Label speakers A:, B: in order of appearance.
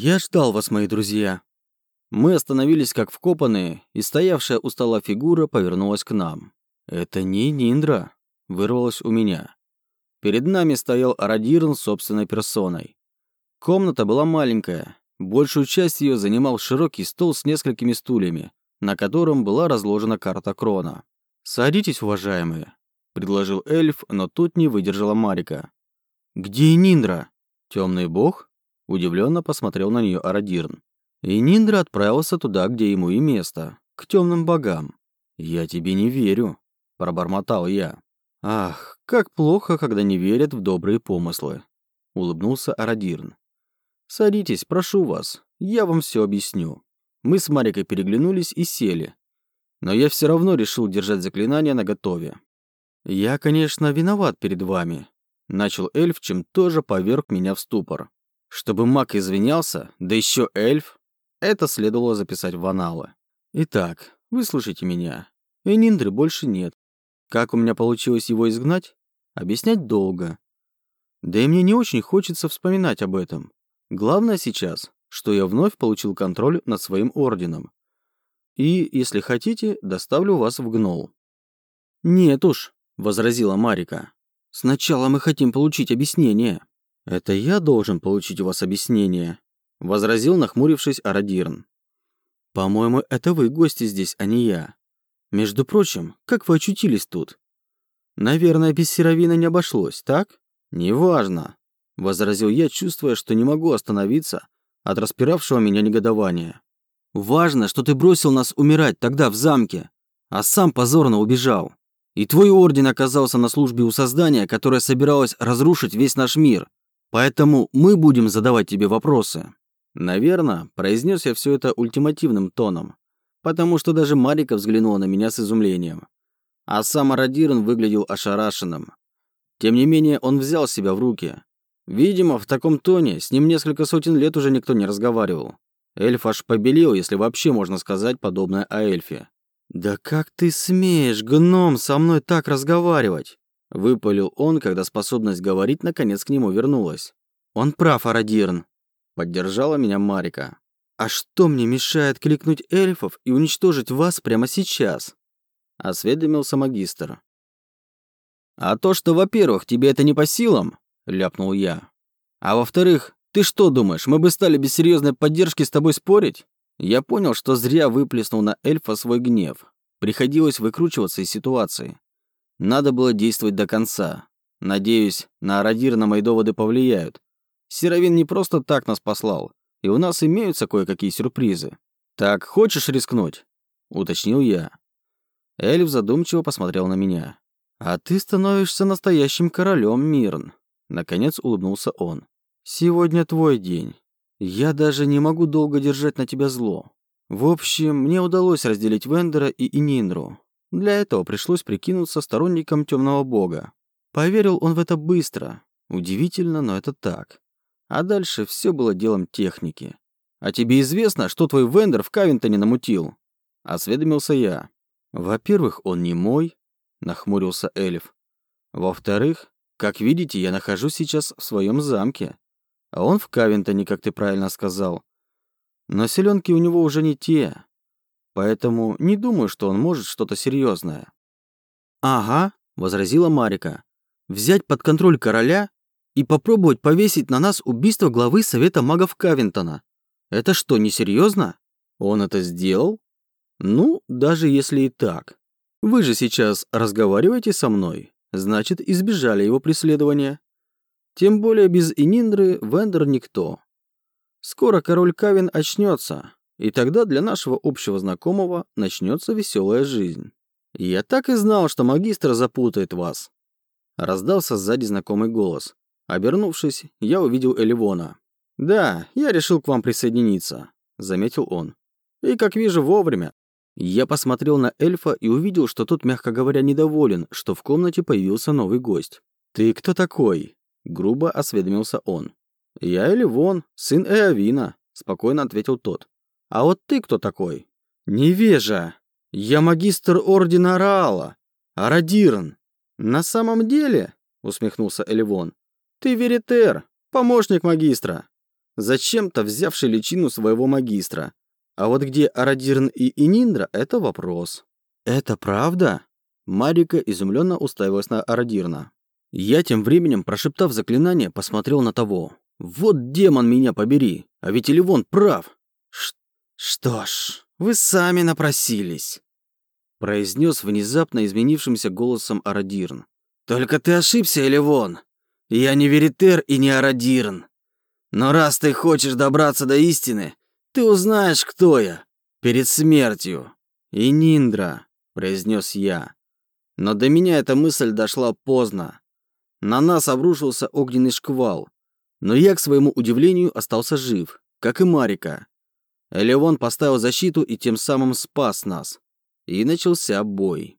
A: «Я ждал вас, мои друзья». Мы остановились как вкопанные, и стоявшая у стола фигура повернулась к нам. «Это не Ниндра», — вырвалось у меня. Перед нами стоял Арадирн собственной персоной. Комната была маленькая. Большую часть ее занимал широкий стол с несколькими стульями, на котором была разложена карта Крона. «Садитесь, уважаемые», — предложил эльф, но тут не выдержала Марика. «Где Ниндра?» «Темный бог?» — удивленно посмотрел на нее Арадирн. И Ниндра отправился туда, где ему и место, к темным богам. «Я тебе не верю», — пробормотал я. «Ах, как плохо, когда не верят в добрые помыслы», — улыбнулся Арадирн. «Садитесь, прошу вас, я вам все объясню». Мы с Марикой переглянулись и сели. Но я все равно решил держать заклинание наготове. «Я, конечно, виноват перед вами», — начал эльф, чем тоже поверг меня в ступор. Чтобы маг извинялся, да еще эльф, это следовало записать в аналы. Итак, выслушайте меня. Эниндры больше нет. Как у меня получилось его изгнать? Объяснять долго. Да и мне не очень хочется вспоминать об этом. Главное сейчас, что я вновь получил контроль над своим орденом. И, если хотите, доставлю вас в Гнол. «Нет уж», — возразила Марика. «Сначала мы хотим получить объяснение». «Это я должен получить у вас объяснение», — возразил, нахмурившись Арадирн. «По-моему, это вы гости здесь, а не я. Между прочим, как вы очутились тут? Наверное, без серовина не обошлось, так? Неважно, возразил я, чувствуя, что не могу остановиться от распиравшего меня негодования. Важно, что ты бросил нас умирать тогда в замке, а сам позорно убежал. И твой орден оказался на службе у создания, которое собиралось разрушить весь наш мир. Поэтому мы будем задавать тебе вопросы. Наверное, произнес я все это ультимативным тоном, потому что даже Марика взглянула на меня с изумлением. А сам Арадирн выглядел ошарашенным. Тем не менее, он взял себя в руки. Видимо, в таком тоне с ним несколько сотен лет уже никто не разговаривал. Эльф аж побелел, если вообще можно сказать подобное о эльфе. «Да как ты смеешь, гном, со мной так разговаривать?» Выпалил он, когда способность говорить наконец к нему вернулась. «Он прав, Арадирн», — поддержала меня Марика. «А что мне мешает кликнуть эльфов и уничтожить вас прямо сейчас?» — осведомился магистр. «А то, что, во-первых, тебе это не по силам», — ляпнул я. «А во-вторых, ты что думаешь, мы бы стали без серьезной поддержки с тобой спорить?» Я понял, что зря выплеснул на эльфа свой гнев. Приходилось выкручиваться из ситуации. Надо было действовать до конца. Надеюсь, на Арадир на мои доводы повлияют. Серовин не просто так нас послал и у нас имеются кое-какие сюрпризы. Так, хочешь рискнуть?» — уточнил я. Эльф задумчиво посмотрел на меня. «А ты становишься настоящим королем, Мирн», — наконец улыбнулся он. «Сегодня твой день. Я даже не могу долго держать на тебя зло. В общем, мне удалось разделить Вендера и Ининру. Для этого пришлось прикинуться сторонником темного бога. Поверил он в это быстро. Удивительно, но это так. А дальше все было делом техники. «А тебе известно, что твой вендор в Кавинтоне намутил?» Осведомился я. «Во-первых, он не мой», — нахмурился эльф. «Во-вторых, как видите, я нахожусь сейчас в своем замке. А он в Кавинтоне, как ты правильно сказал. Но селенки у него уже не те. Поэтому не думаю, что он может что-то серьезное. «Ага», — возразила Марика. «Взять под контроль короля и попробовать повесить на нас убийство главы Совета магов Кавинтона. Это что, несерьезно? Он это сделал? Ну, даже если и так. Вы же сейчас разговариваете со мной, значит, избежали его преследования. Тем более без Ининдры Вендер никто. Скоро король Кавин очнется, и тогда для нашего общего знакомого начнется веселая жизнь. Я так и знал, что магистр запутает вас. Раздался сзади знакомый голос. Обернувшись, я увидел Эливона. «Да, я решил к вам присоединиться», — заметил он. «И, как вижу, вовремя». Я посмотрел на эльфа и увидел, что тот, мягко говоря, недоволен, что в комнате появился новый гость. «Ты кто такой?» — грубо осведомился он. «Я Эливон, сын Эовина», — спокойно ответил тот. «А вот ты кто такой?» «Невежа! Я магистр Ордена Араала, Арадирн». «На самом деле?» — усмехнулся Эливон. «Ты веритер, помощник магистра. зачем-то взявший личину своего магистра. А вот где Арадирн и Ининдра – это вопрос. «Это правда?» Марика изумленно уставилась на Арадирна. Я тем временем, прошептав заклинание, посмотрел на того. «Вот демон меня побери, а ведь Эливон прав!» «Что ж, вы сами напросились», – произнес внезапно изменившимся голосом Арадирн. «Только ты ошибся, Эливон. Я не Веритер и не Арадирн. Но раз ты хочешь добраться до истины, ты узнаешь, кто я. Перед смертью. И Ниндра», – произнес я. Но до меня эта мысль дошла поздно. На нас обрушился огненный шквал. Но я, к своему удивлению, остался жив, как и Марика. Элеон поставил защиту и тем самым спас нас. И начался бой.